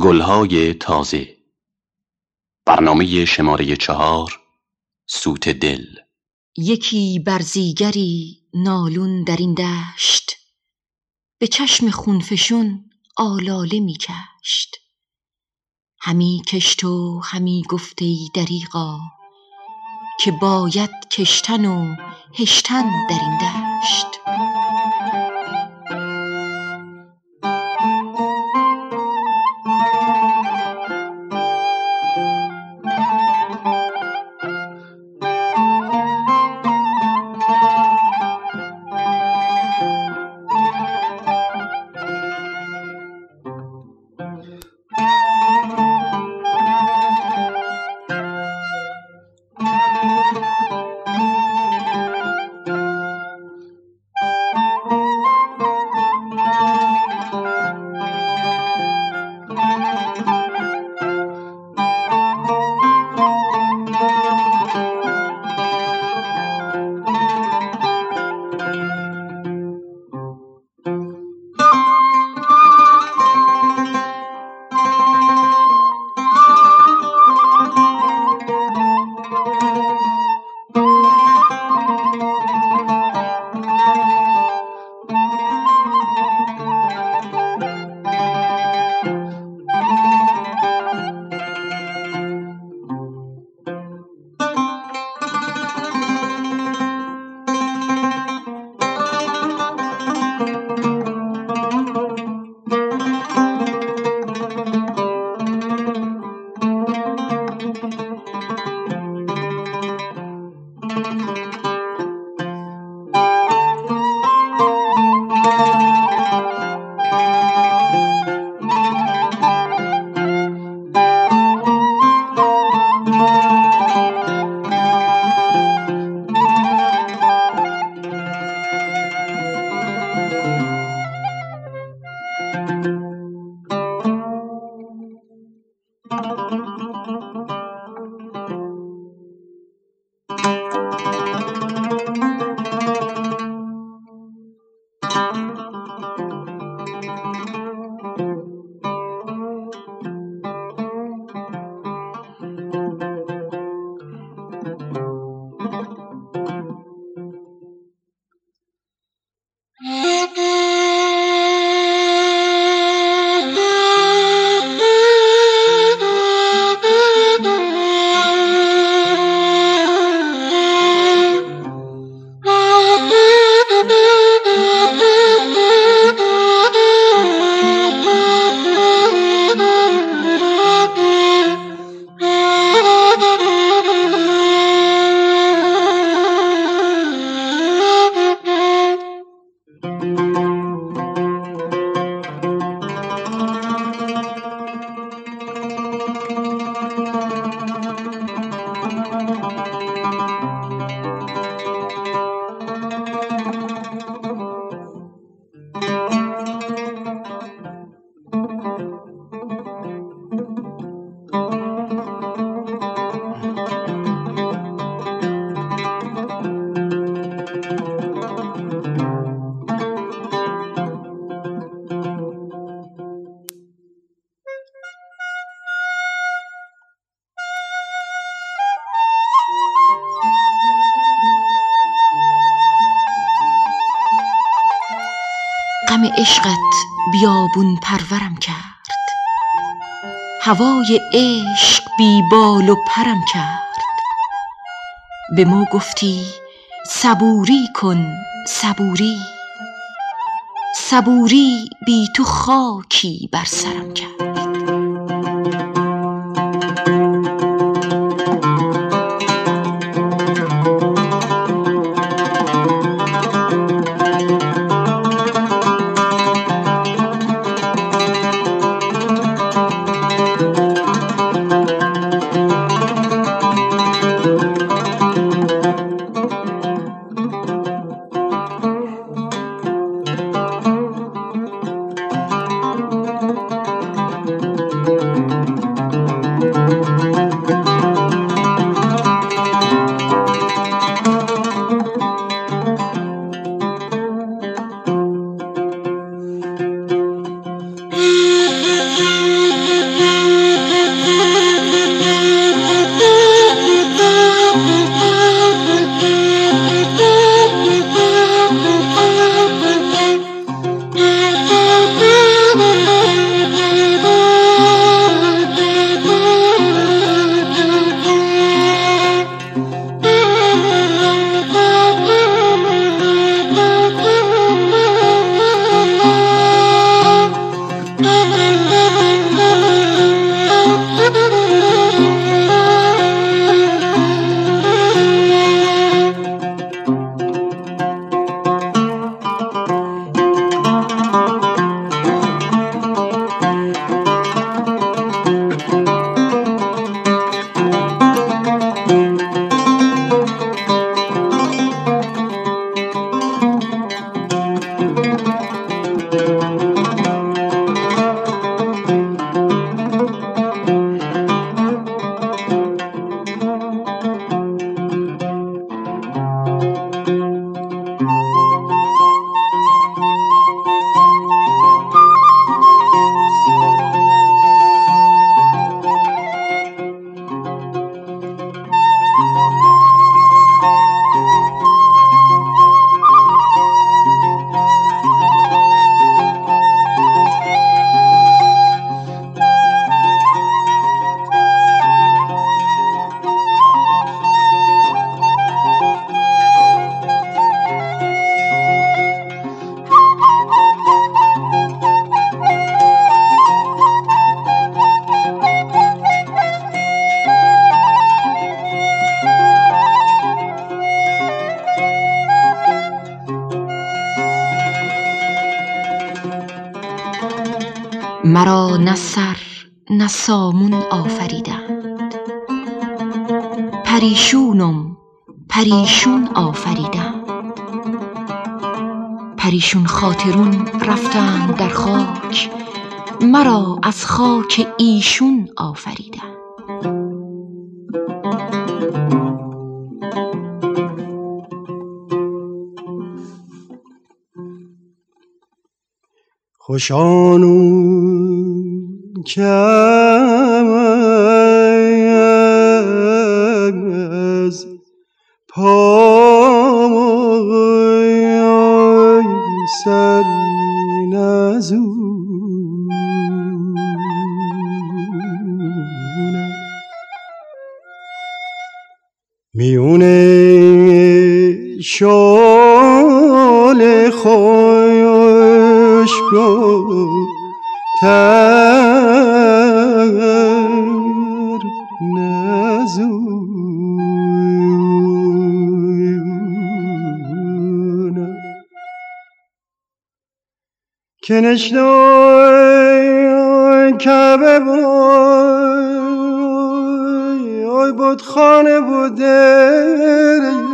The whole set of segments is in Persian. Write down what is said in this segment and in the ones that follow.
گلهای تازه. برنامه شماره چهار سوت دل. یکی برزیگری نالون در این دشت. به چشم خونفشون آلاله می کشت. همی کشت و همی گفت ای دریغا که باید کشتن و هشتن در این دشت. عشقت بیابون پرورم کرد. هوای عشق بی بال و پرم کرد. به ما گفتی صبوری کن صبوری. صبوری بی تو خاکی بر سرم کرد. پریشون خاطرون رفتند در خاک مرا از خاک ایشون آفریدند. خوشانون که شال خوش تر نزونم که نشنای کعبه بای بود خانه بوده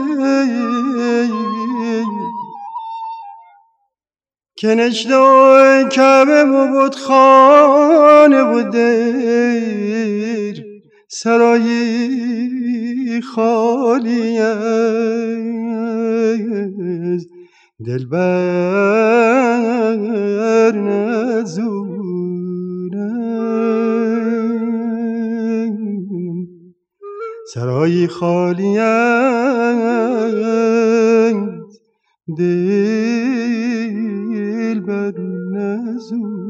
که نشدای کعبه بود خانه بود دیر. سرایی خالی از دلبر نزونم سرایی خالی از دل بر نزونم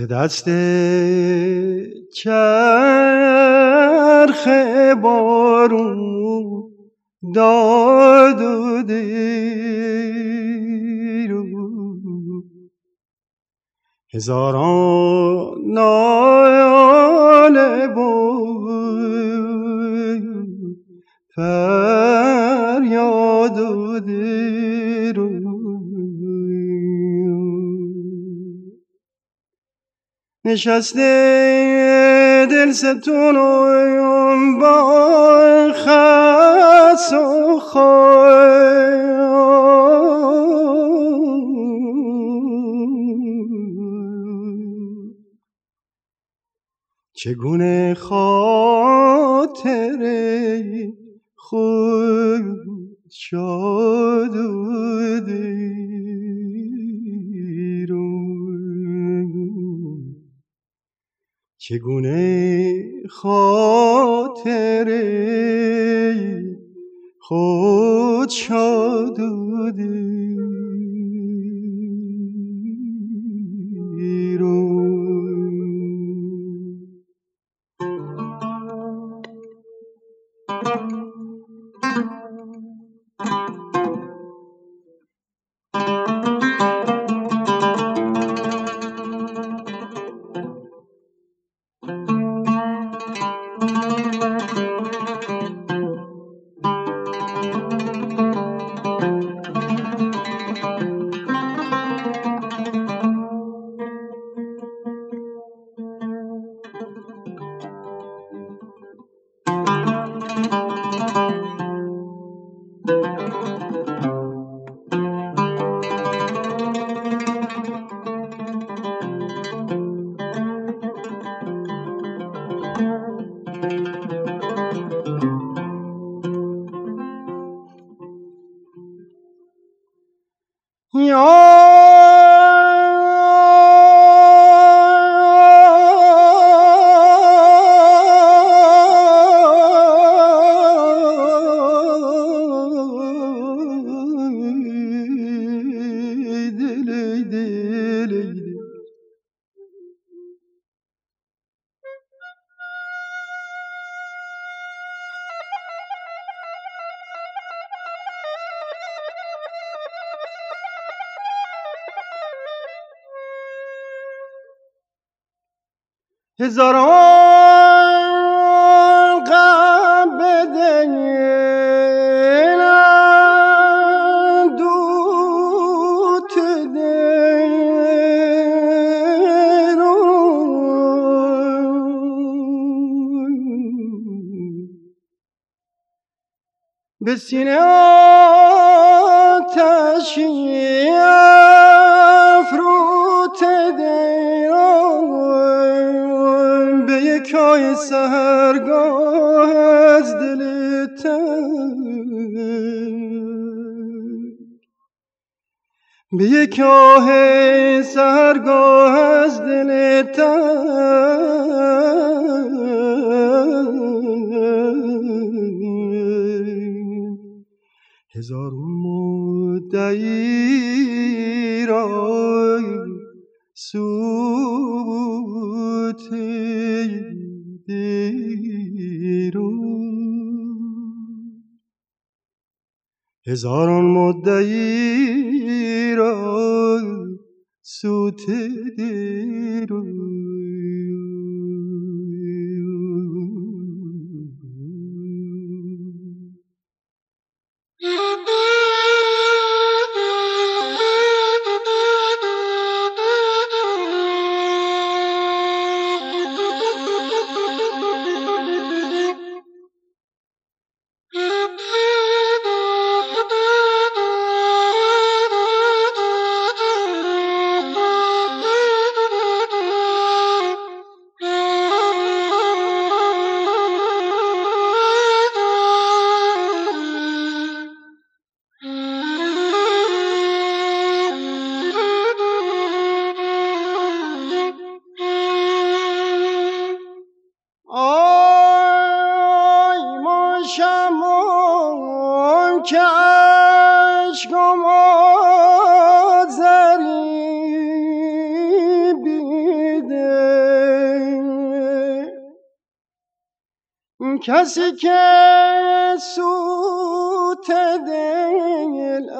ز دست چرخ بارون داد و دیر. و هزاران نشسته دل ستونم با خس و چگونه خاطر خود شاد چگونه خاطر خود شاد هزاران غم بدهن دوت به سینه به یکاه سهرگاه از دل هزارون مدعی را سوت هزاران مدعی را سوت دیرو. کسی که سوت دل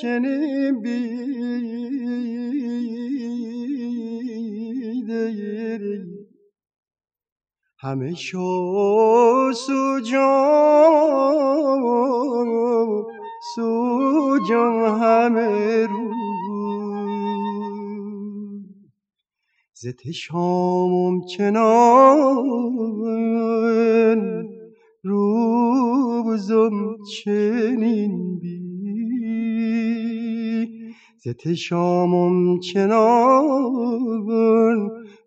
چنین بیده همه شو سوجان سوجان همه رو زت شامم چنان روزم چنین بی زت شامم چنان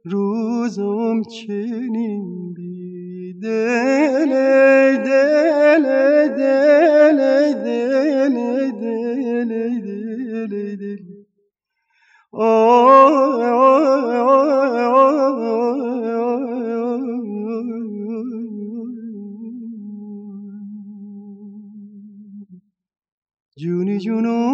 روزم چنین بی. دل دل دل دل دل جونی جونم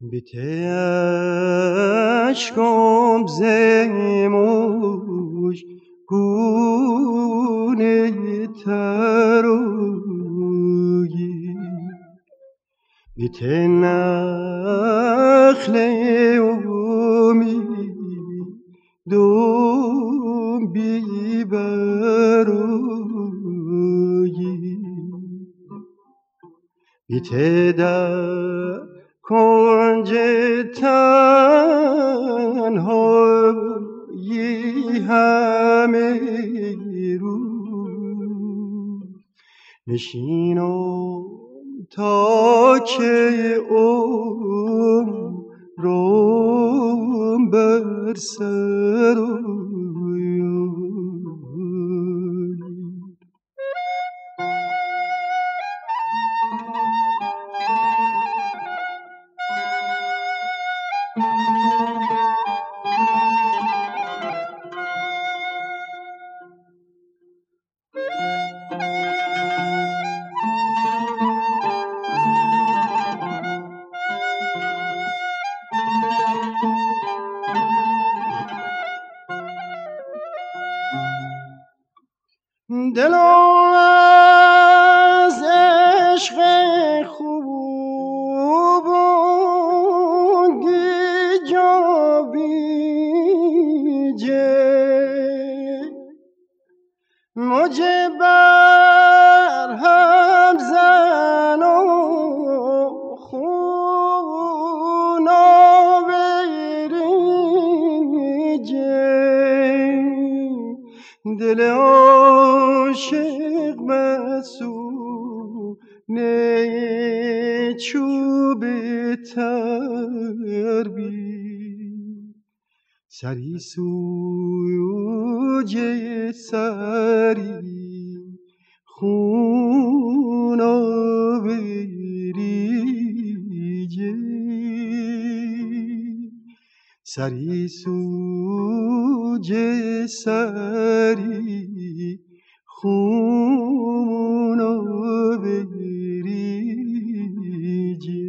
بیته اشکم زموش گونه ترویی بیته نخل امید دوم بیبرویی بیته در کنج تنهایی همه رو. نشینم تا که روم بر سر دل عاشق مسونه چوب تربی. سری سوی سری خون بریجه سری سوج سری خون دل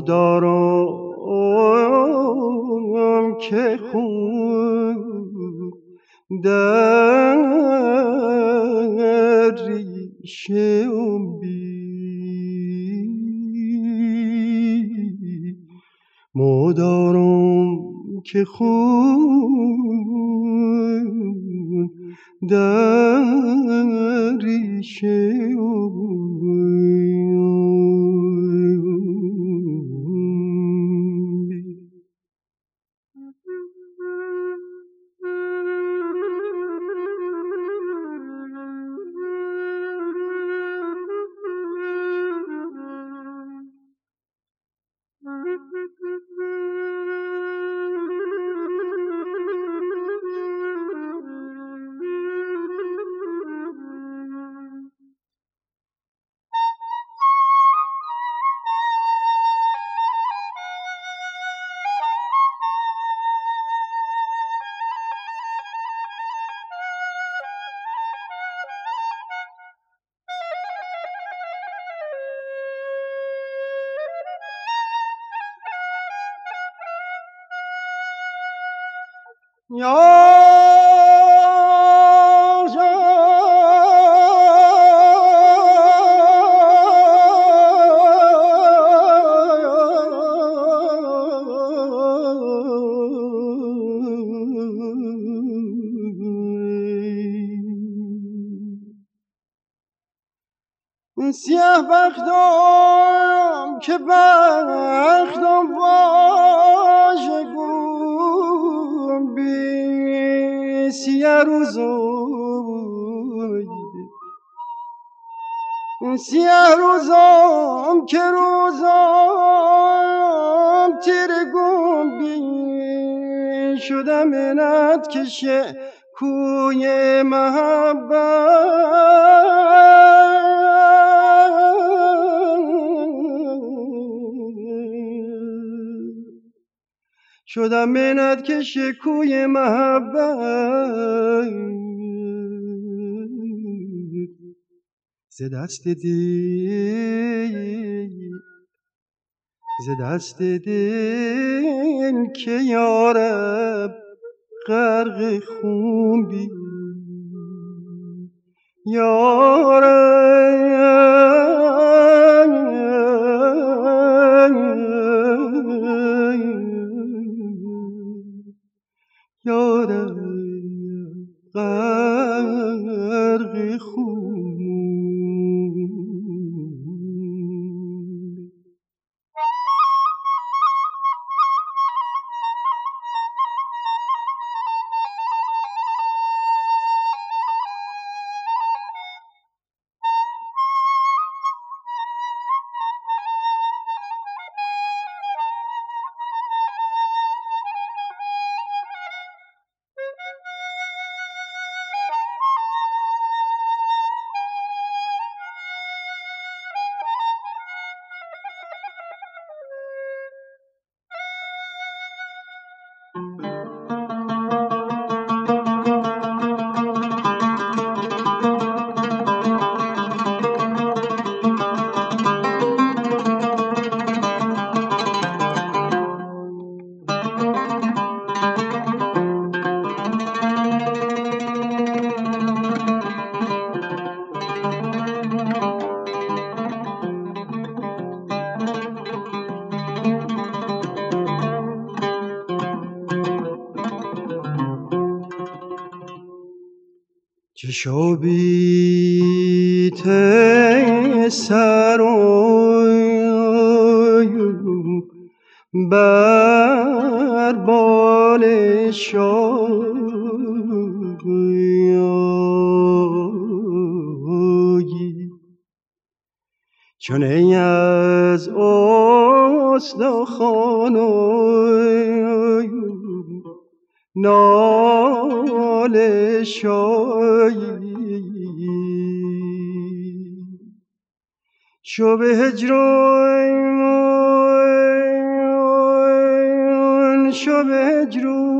مدارم که خون در ریشه بی مدارم که خون در ریشه سیاه بختم که بختم واژه گون بی سیاه روزم سیاه روزم که روزم تیر گون بی شدم منت کشه کوی محبت. شدم منت که شکوی محبت. ز دست دل ز که یارب غرق خون بی یارب شبی تسر بر بال شایی چون ای از استخانم نال شایی شو به هجرون شو به هجرون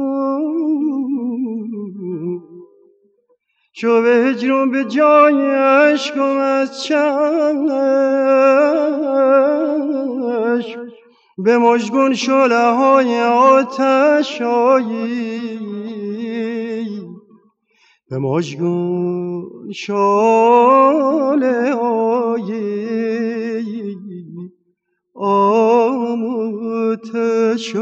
شو به هجرون به جای عشقم از چشم به مجگون شله های آتش به مجگون شله های آتش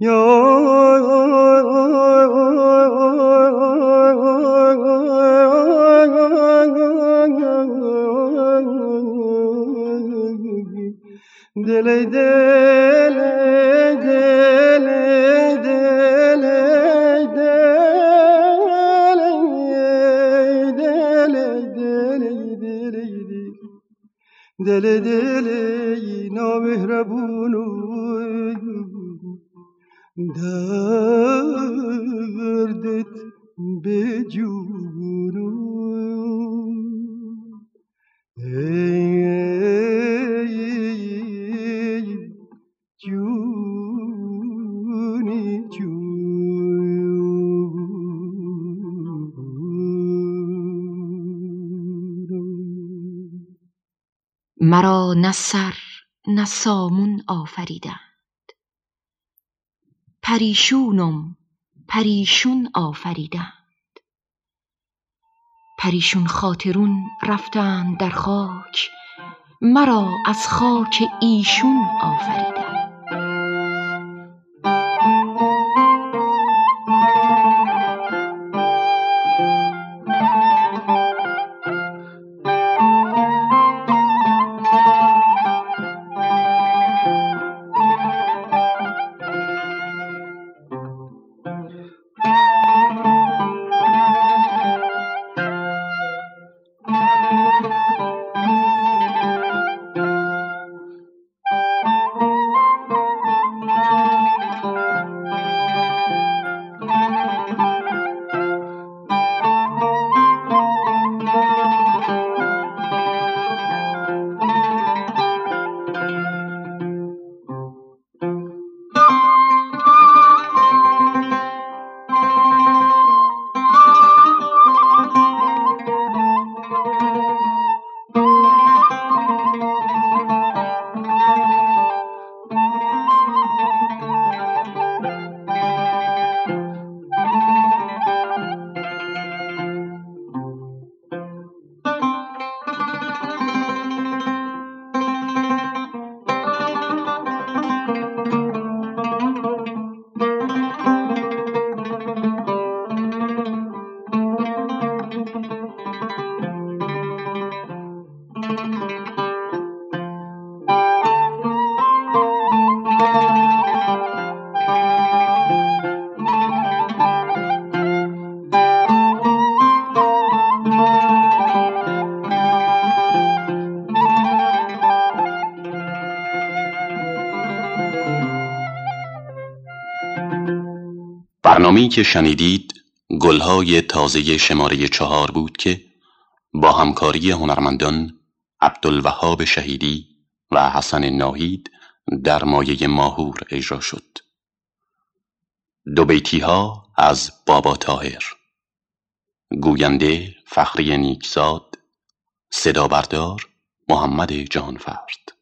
یا دلی دل دل دل دل دل دل دل نامهربون دل مرا نه سر نه سامون آفریدند. پریشونم پریشون آفریدند. پریشون خاطرون رفتند در خاک مرا از خاک ایشون آفریدند. برنامه‌ای که شنیدید گلهای تازه شماره چهار بود که با همکاری هنرمندان عبدالوهاب شهیدی و حسن ناهید در مایه ماهور اجرا شد. دو بیتی ها از بابا تاهر گوینده فخری نیکزاد صدا بردار محمد جانفرد.